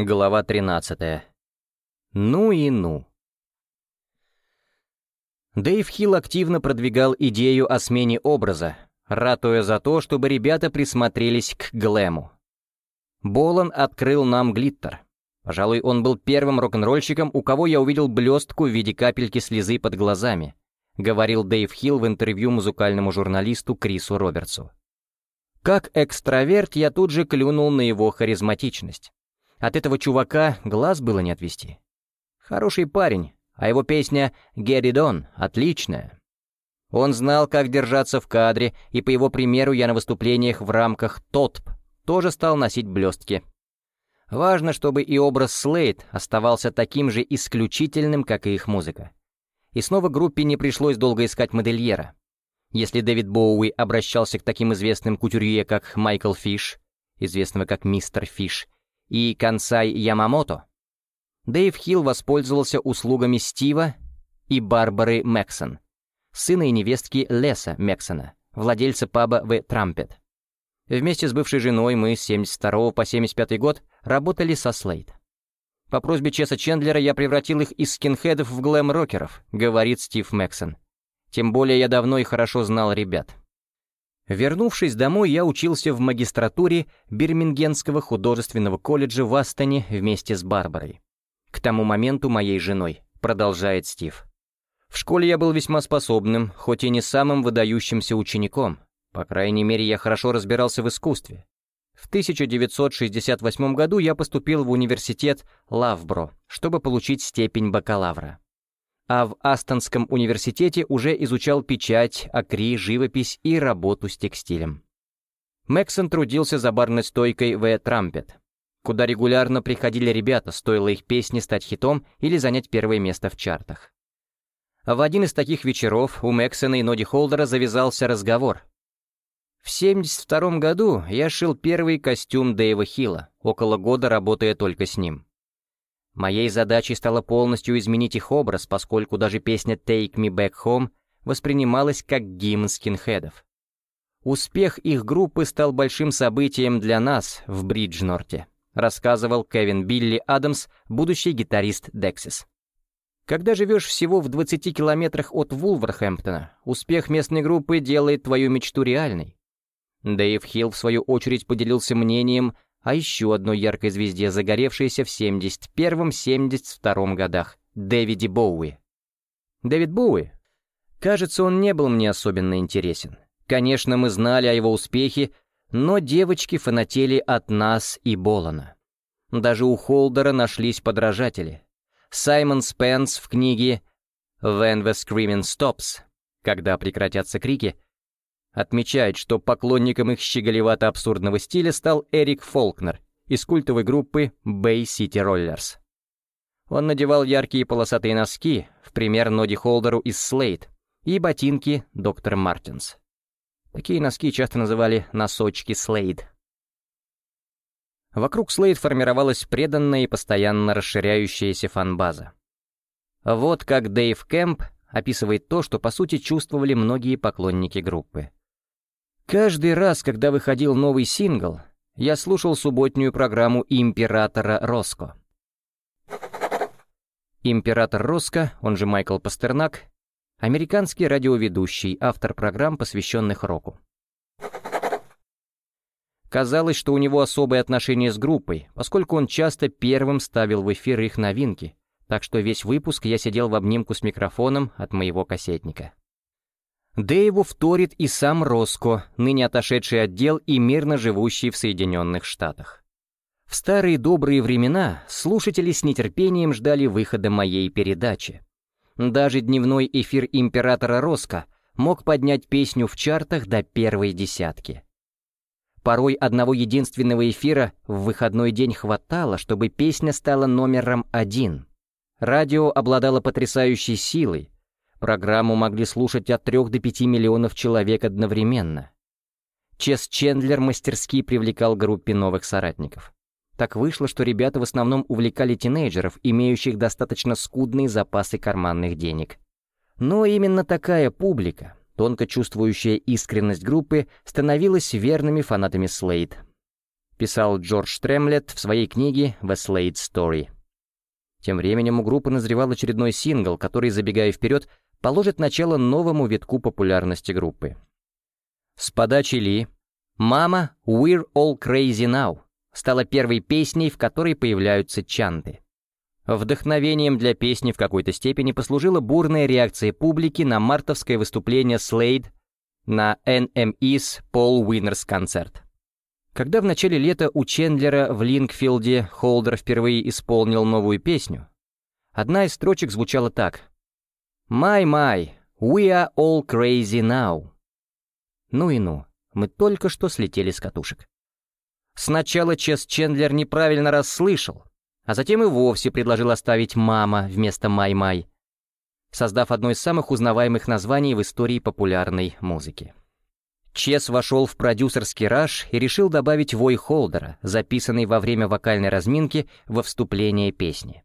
Глава 13. Ну и ну. Дэйв Хилл активно продвигал идею о смене образа, ратуя за то, чтобы ребята присмотрелись к глэму. Болан открыл нам глиттер. Пожалуй, он был первым рок-н-ролльщиком, у кого я увидел блестку в виде капельки слезы под глазами, говорил Дэйв Хилл в интервью музыкальному журналисту Крису Робертсу. Как экстраверт я тут же клюнул на его харизматичность. От этого чувака глаз было не отвести. Хороший парень, а его песня «Get It отличная. Он знал, как держаться в кадре, и по его примеру я на выступлениях в рамках ТОТП тоже стал носить блестки. Важно, чтобы и образ Слейд оставался таким же исключительным, как и их музыка. И снова группе не пришлось долго искать модельера. Если Дэвид Боуи обращался к таким известным кутюрье, как Майкл Фиш, известного как Мистер Фиш, и Кансай Ямамото, Дэйв Хилл воспользовался услугами Стива и Барбары Мэксон, сына и невестки Леса Мэксона, владельца паба The Trumpet. Вместе с бывшей женой мы с 72 по 75 год работали со Слейд. По просьбе Чеса Чендлера я превратил их из скинхедов в глэм-рокеров, говорит Стив Мэксон. Тем более я давно и хорошо знал ребят. Вернувшись домой, я учился в магистратуре Бирмингенского художественного колледжа в Астоне вместе с Барбарой. К тому моменту моей женой, продолжает Стив. В школе я был весьма способным, хоть и не самым выдающимся учеником. По крайней мере, я хорошо разбирался в искусстве. В 1968 году я поступил в университет Лавбро, чтобы получить степень бакалавра а в Астонском университете уже изучал печать, акри, живопись и работу с текстилем. Мэксон трудился за барной стойкой в Трампет, куда регулярно приходили ребята, стоило их песне стать хитом или занять первое место в чартах. В один из таких вечеров у Мэксона и Ноди Холдера завязался разговор. В 72 году я шил первый костюм Дэйва Хилла, около года работая только с ним. Моей задачей стало полностью изменить их образ, поскольку даже песня «Take Me Back Home» воспринималась как гимн скинхедов. Успех их группы стал большим событием для нас в Бриджнорте, рассказывал Кевин Билли Адамс, будущий гитарист Дексис. Когда живешь всего в 20 километрах от Вулверхэмптона, успех местной группы делает твою мечту реальной. Дэйв Хилл, в свою очередь, поделился мнением а еще одной яркой звезде, загоревшейся в 71-72 годах, Дэвиде Боуи. Дэвид Боуи? Кажется, он не был мне особенно интересен. Конечно, мы знали о его успехе, но девочки фанатели от нас и Болана. Даже у Холдера нашлись подражатели. Саймон Спенс в книге «When the Screaming Stops» «Когда прекратятся крики» Отмечает, что поклонником их щеголевато-абсурдного стиля стал Эрик Фолкнер из культовой группы Bay City Rollers. Он надевал яркие полосатые носки, в пример Ноди Холдеру из Slate, и ботинки Доктор Мартинс. Такие носки часто называли «носочки Слейд». Вокруг Слейд формировалась преданная и постоянно расширяющаяся фанбаза. Вот как Дэйв Кэмп описывает то, что по сути чувствовали многие поклонники группы. Каждый раз, когда выходил новый сингл, я слушал субботнюю программу «Императора Роско». Император Роско, он же Майкл Пастернак, американский радиоведущий, автор программ, посвященных року. Казалось, что у него особое отношение с группой, поскольку он часто первым ставил в эфир их новинки, так что весь выпуск я сидел в обнимку с микрофоном от моего кассетника. Дэйву вторит и сам Роско, ныне отошедший отдел и мирно живущий в Соединенных Штатах. В старые добрые времена слушатели с нетерпением ждали выхода моей передачи. Даже дневной эфир императора Роско мог поднять песню в чартах до первой десятки. Порой одного единственного эфира в выходной день хватало, чтобы песня стала номером один. Радио обладало потрясающей силой, Программу могли слушать от 3 до 5 миллионов человек одновременно. Чес Чендлер мастерски привлекал группе новых соратников. Так вышло, что ребята в основном увлекали тинейджеров, имеющих достаточно скудные запасы карманных денег. Но именно такая публика, тонко чувствующая искренность группы, становилась верными фанатами Слейд. писал Джордж Тремлет в своей книге «The Slade Story». Тем временем у группы назревал очередной сингл, который, забегая вперед, положит начало новому витку популярности группы. С подачи Ли «Мама, we're all crazy now» стала первой песней, в которой появляются чанты. Вдохновением для песни в какой-то степени послужила бурная реакция публики на мартовское выступление Slade на NME's Paul Winners концерт. Когда в начале лета у Чендлера в Линкфилде Холдер впервые исполнил новую песню, одна из строчек звучала так «My, my, we are all crazy now». Ну и ну, мы только что слетели с катушек. Сначала Чес Чендлер неправильно расслышал, а затем и вовсе предложил оставить «мама» вместо «май-май», создав одно из самых узнаваемых названий в истории популярной музыки. Чес вошел в продюсерский раж и решил добавить вой Холдера, записанный во время вокальной разминки во вступление песни.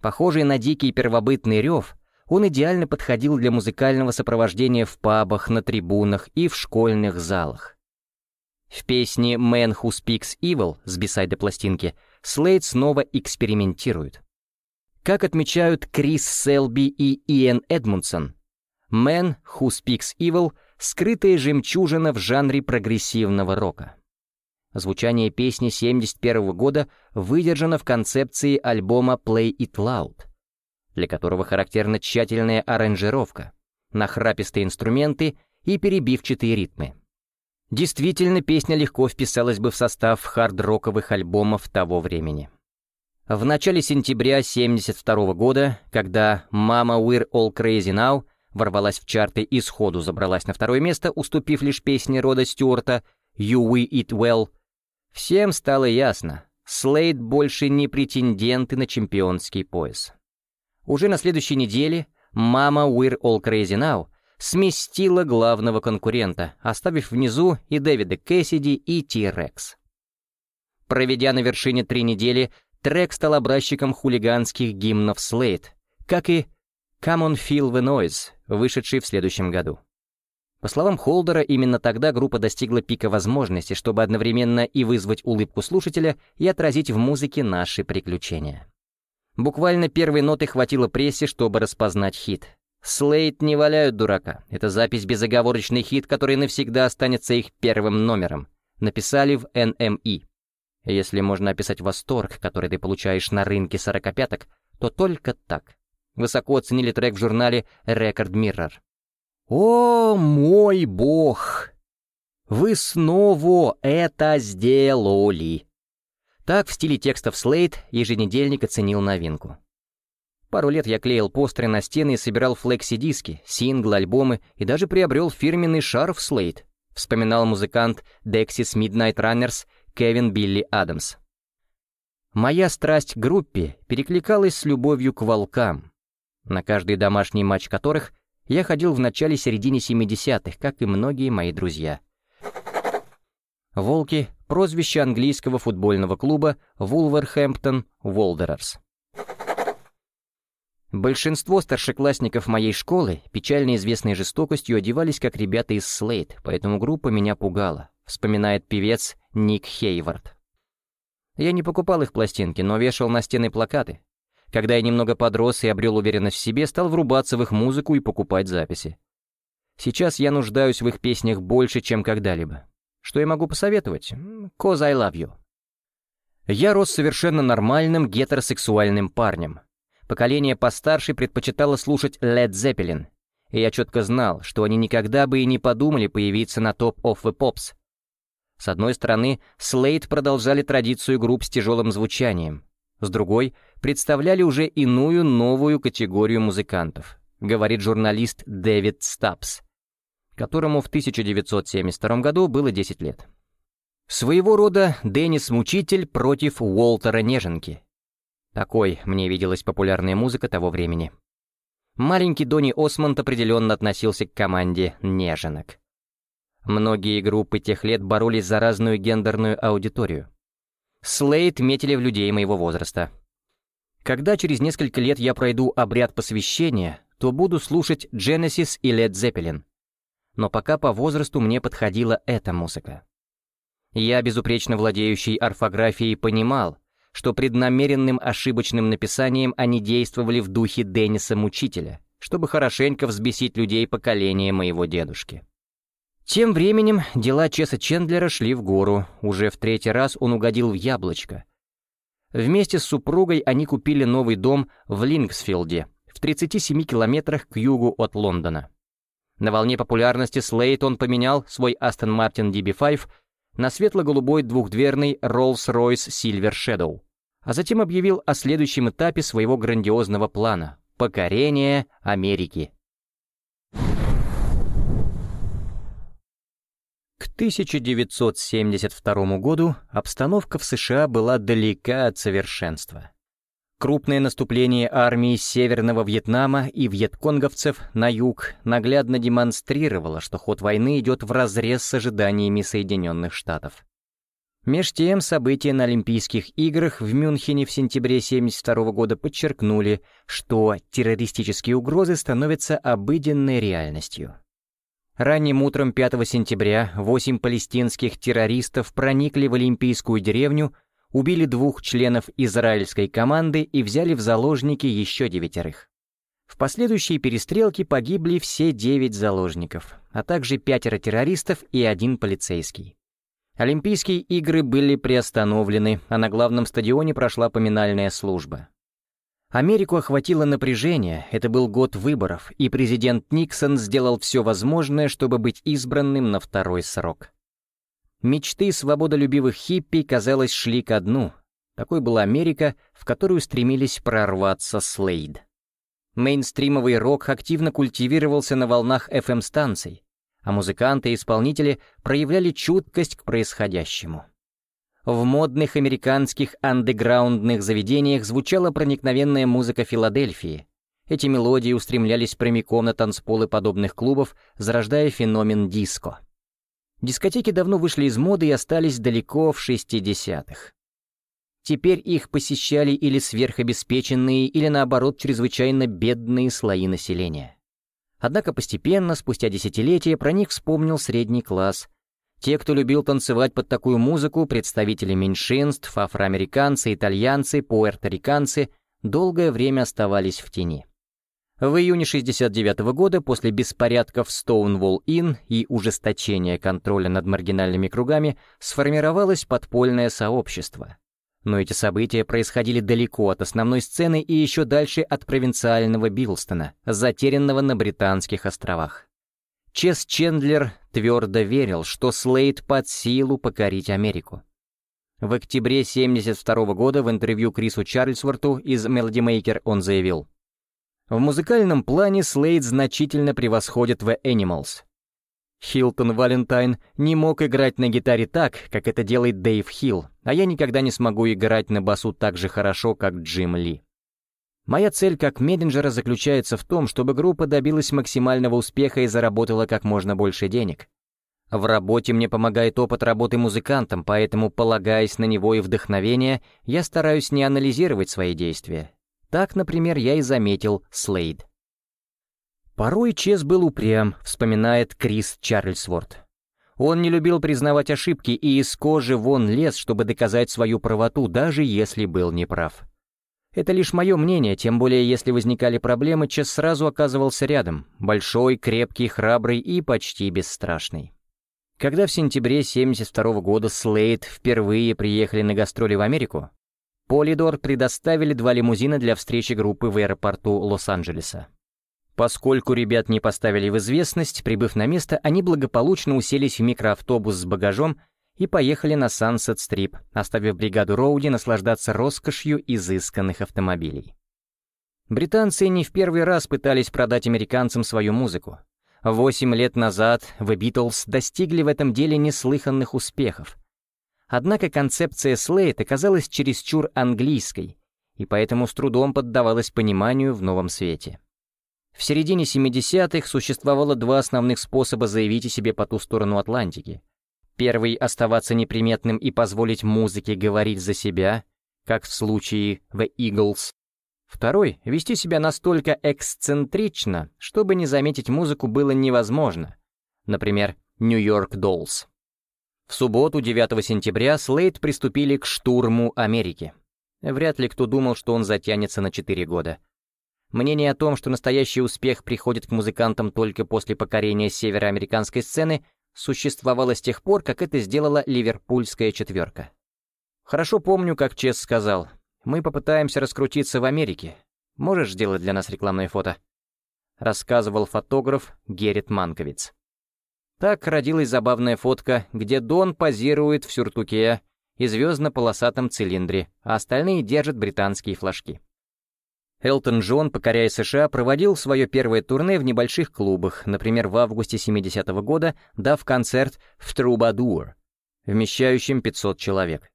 Похожий на дикий первобытный рев, он идеально подходил для музыкального сопровождения в пабах, на трибунах и в школьных залах. В песне «Man Who Speaks Evil» с бисайда пластинки Слейд снова экспериментирует. Как отмечают Крис Селби и Иэн Эдмундсон, «Man Who Speaks Evil» — скрытая жемчужина в жанре прогрессивного рока. Звучание песни 71 года выдержано в концепции альбома Play It Loud, для которого характерна тщательная аранжировка, нахрапистые инструменты и перебивчатые ритмы. Действительно, песня легко вписалась бы в состав хард-роковых альбомов того времени. В начале сентября 72 года, когда «Mama We're All Crazy Now» ворвалась в чарты и сходу забралась на второе место, уступив лишь песне Рода Стюарта «You We Eat Well», всем стало ясно, Слейд больше не претенденты на чемпионский пояс. Уже на следующей неделе «Мама We're All Crazy Now» сместила главного конкурента, оставив внизу и Дэвида Кэссиди, и Ти-Рекс. Проведя на вершине три недели, трек стал образчиком хулиганских гимнов Слейд, как и «Come on Feel the Noise», вышедший в следующем году. По словам Холдера, именно тогда группа достигла пика возможности, чтобы одновременно и вызвать улыбку слушателя, и отразить в музыке наши приключения. Буквально первой ноты хватило прессе, чтобы распознать хит. Слейд не валяют дурака. Это запись безоговорочный хит, который навсегда останется их первым номером. Написали в NME. Если можно описать восторг, который ты получаешь на рынке сорокопяток, то только так. Высоко оценили трек в журнале Record Mirror. «О, мой бог! Вы снова это сделали!» Так в стиле текстов Slate еженедельник оценил новинку. Пару лет я клеил постеры на стены и собирал флекси-диски, синглы, альбомы и даже приобрел фирменный шарф Slate, вспоминал музыкант Dexys Midnight Runners Кевин Билли Адамс. Моя страсть к группе перекликалась с любовью к волкам, на каждый домашний матч которых я ходил в начале-середине 70-х, как и многие мои друзья. «Волки» — прозвище английского футбольного клуба Вулверхэмптон Волдерерс. Большинство старшеклассников моей школы, печально известной жестокостью, одевались как ребята из Слейд, поэтому группа меня пугала, вспоминает певец Ник Хейвард. Я не покупал их пластинки, но вешал на стены плакаты, когда я немного подрос и обрел уверенность в себе, стал врубаться в их музыку и покупать записи. Сейчас я нуждаюсь в их песнях больше, чем когда-либо. Что я могу посоветовать? «Cause I love you». Я рос совершенно нормальным гетеросексуальным парнем. Поколение постарше предпочитало слушать Led Zeppelin, и я четко знал, что они никогда бы и не подумали появиться на топ of the Pops. С одной стороны, Slade продолжали традицию групп с тяжелым звучанием, с другой представляли уже иную новую категорию музыкантов, говорит журналист Дэвид Стапс, которому в 1972 году было 10 лет. Своего рода Деннис-мучитель против Уолтера Неженки. Такой мне виделась популярная музыка того времени. Маленький Донни Осмонд определенно относился к команде неженок. Многие группы тех лет боролись за разную гендерную аудиторию. Слейд метили в людей моего возраста. Когда через несколько лет я пройду обряд посвящения, то буду слушать Genesis и Led Zeppelin. Но пока по возрасту мне подходила эта музыка. Я, безупречно владеющий орфографией, понимал, что преднамеренным ошибочным написанием они действовали в духе Денниса Мучителя, чтобы хорошенько взбесить людей поколения моего дедушки. Тем временем дела Чеса Чендлера шли в гору. Уже в третий раз он угодил в яблочко. Вместе с супругой они купили новый дом в Лингсфилде, в 37 километрах к югу от Лондона. На волне популярности Слейт он поменял свой Aston Martin DB5 на светло-голубой двухдверный Rolls-Royce Silver Shadow, а затем объявил о следующем этапе своего грандиозного плана — покорение Америки. К 1972 году обстановка в США была далека от совершенства. Крупное наступление армии Северного Вьетнама и вьетконговцев на юг наглядно демонстрировало, что ход войны идет вразрез с ожиданиями Соединенных Штатов. Меж тем, события на Олимпийских играх в Мюнхене в сентябре 1972 года подчеркнули, что террористические угрозы становятся обыденной реальностью. Ранним утром 5 сентября восемь палестинских террористов проникли в Олимпийскую деревню, убили двух членов израильской команды и взяли в заложники еще девятерых. В последующей перестрелке погибли все девять заложников, а также пятеро террористов и один полицейский. Олимпийские игры были приостановлены, а на главном стадионе прошла поминальная служба. Америку охватило напряжение, это был год выборов, и президент Никсон сделал все возможное, чтобы быть избранным на второй срок. Мечты свободолюбивых хиппи, казалось, шли ко дну. Такой была Америка, в которую стремились прорваться Слейд. Мейнстримовый рок активно культивировался на волнах FM-станций, а музыканты и исполнители проявляли чуткость к происходящему. В модных американских андеграундных заведениях звучала проникновенная музыка Филадельфии. Эти мелодии устремлялись прямиком на танцполы подобных клубов, зарождая феномен диско. Дискотеки давно вышли из моды и остались далеко в 60-х. Теперь их посещали или сверхобеспеченные, или наоборот чрезвычайно бедные слои населения. Однако постепенно, спустя десятилетия, про них вспомнил средний класс, те, кто любил танцевать под такую музыку, представители меньшинств, афроамериканцы, итальянцы, пуэрториканцы, долгое время оставались в тени. В июне 69 -го года, после беспорядков Стоунволл-Инн и ужесточения контроля над маргинальными кругами, сформировалось подпольное сообщество. Но эти события происходили далеко от основной сцены и еще дальше от провинциального Билстона, затерянного на Британских островах. Чес Чендлер твердо верил, что Слейд под силу покорить Америку. В октябре 1972 года в интервью Крису Чарльзворту из Melody Maker он заявил, «В музыкальном плане Слейд значительно превосходит The Animals. Хилтон Валентайн не мог играть на гитаре так, как это делает Дэйв Хилл, а я никогда не смогу играть на басу так же хорошо, как Джим Ли. Моя цель как менеджера заключается в том, чтобы группа добилась максимального успеха и заработала как можно больше денег. В работе мне помогает опыт работы музыкантом, поэтому, полагаясь на него и вдохновение, я стараюсь не анализировать свои действия. Так, например, я и заметил Слейд. Порой Чес был упрям, вспоминает Крис Чарльзворт. Он не любил признавать ошибки и из кожи вон лез, чтобы доказать свою правоту, даже если был неправ. Это лишь мое мнение, тем более если возникали проблемы, Чес сразу оказывался рядом, большой, крепкий, храбрый и почти бесстрашный. Когда в сентябре 72 года Слейд впервые приехали на гастроли в Америку, Полидор предоставили два лимузина для встречи группы в аэропорту Лос-Анджелеса. Поскольку ребят не поставили в известность, прибыв на место, они благополучно уселись в микроавтобус с багажом и поехали на Сансет-Стрип, оставив бригаду Роуди наслаждаться роскошью изысканных автомобилей. Британцы не в первый раз пытались продать американцам свою музыку. Восемь лет назад The Beatles достигли в этом деле неслыханных успехов. Однако концепция Слейт оказалась чересчур английской, и поэтому с трудом поддавалась пониманию в новом свете. В середине 70-х существовало два основных способа заявить о себе по ту сторону Атлантики. Первый — оставаться неприметным и позволить музыке говорить за себя, как в случае The Eagles. Второй — вести себя настолько эксцентрично, чтобы не заметить музыку было невозможно. Например, New York Dolls. В субботу, 9 сентября, Слейд приступили к штурму Америки. Вряд ли кто думал, что он затянется на 4 года. Мнение о том, что настоящий успех приходит к музыкантам только после покорения североамериканской сцены, существовало с тех пор, как это сделала ливерпульская четверка. Хорошо помню, как Чес сказал, «Мы попытаемся раскрутиться в Америке. Можешь сделать для нас рекламное фото?» Рассказывал фотограф Геррит Манковиц. Так родилась забавная фотка, где Дон позирует в сюртуке и звездно-полосатом цилиндре, а остальные держат британские флажки. Элтон Джон, покоряя США, проводил свое первое турне в небольших клубах, например, в августе 70-го года, дав концерт в Трубадур, вмещающим 500 человек.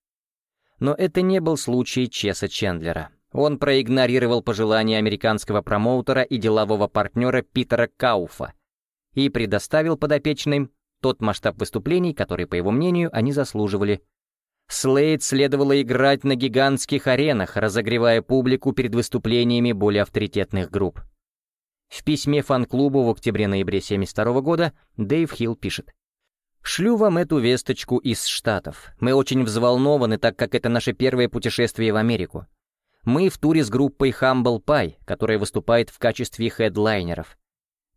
Но это не был случай Чеса Чендлера. Он проигнорировал пожелания американского промоутера и делового партнера Питера Кауфа и предоставил подопечным тот масштаб выступлений, который, по его мнению, они заслуживали Слейд следовало играть на гигантских аренах, разогревая публику перед выступлениями более авторитетных групп. В письме фан-клубу в октябре-ноябре 1972 года Дэйв Хилл пишет. «Шлю вам эту весточку из Штатов. Мы очень взволнованы, так как это наше первое путешествие в Америку. Мы в туре с группой Humble Pie, которая выступает в качестве хедлайнеров.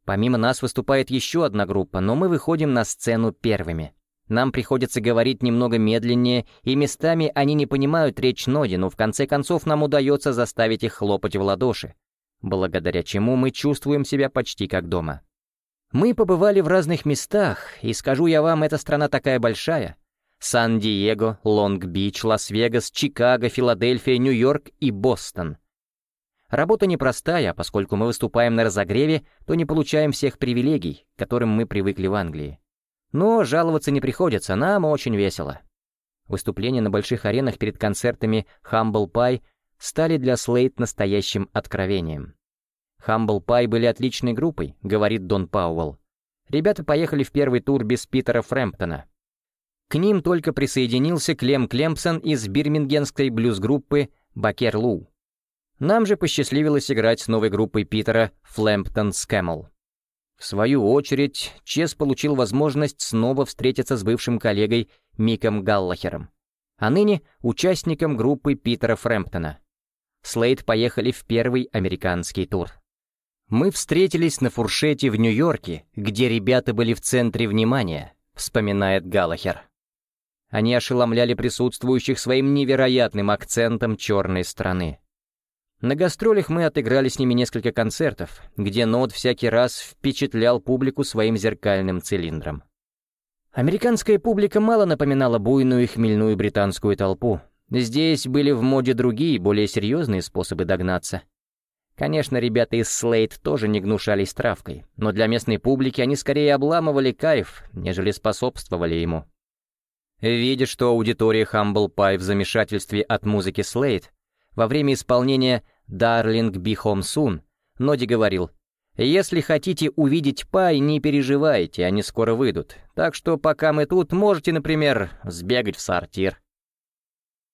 Помимо нас выступает еще одна группа, но мы выходим на сцену первыми. Нам приходится говорить немного медленнее, и местами они не понимают речь Ноди, но в конце концов нам удается заставить их хлопать в ладоши, благодаря чему мы чувствуем себя почти как дома. Мы побывали в разных местах, и скажу я вам, эта страна такая большая. Сан-Диего, Лонг-Бич, Лас-Вегас, Чикаго, Филадельфия, Нью-Йорк и Бостон. Работа непростая, поскольку мы выступаем на разогреве, то не получаем всех привилегий, к которым мы привыкли в Англии. Но жаловаться не приходится, нам очень весело. Выступления на больших аренах перед концертами Humble Pie стали для Слейд настоящим откровением. Humble Pie были отличной группой, говорит Дон Пауэлл. Ребята поехали в первый тур без Питера Фрэмптона. К ним только присоединился Клем Клемпсон из бирмингенской блюз-группы Бакер Лу. Нам же посчастливилось играть с новой группой Питера Флэмптон Скэмл. В свою очередь, Чес получил возможность снова встретиться с бывшим коллегой Миком Галлахером, а ныне участником группы Питера Фрэмптона. Слейд поехали в первый американский тур. «Мы встретились на фуршете в Нью-Йорке, где ребята были в центре внимания», — вспоминает Галлахер. Они ошеломляли присутствующих своим невероятным акцентом черной страны. На гастролях мы отыграли с ними несколько концертов, где Нод всякий раз впечатлял публику своим зеркальным цилиндром. Американская публика мало напоминала буйную и хмельную британскую толпу. Здесь были в моде другие, более серьезные способы догнаться. Конечно, ребята из Слейд тоже не гнушались травкой, но для местной публики они скорее обламывали кайф, нежели способствовали ему. Видя, что аудитория Humble Pie в замешательстве от музыки Слейд, во время исполнения «Darling Be Home Soon» Ноди говорил, «Если хотите увидеть пай, не переживайте, они скоро выйдут. Так что пока мы тут, можете, например, сбегать в сортир».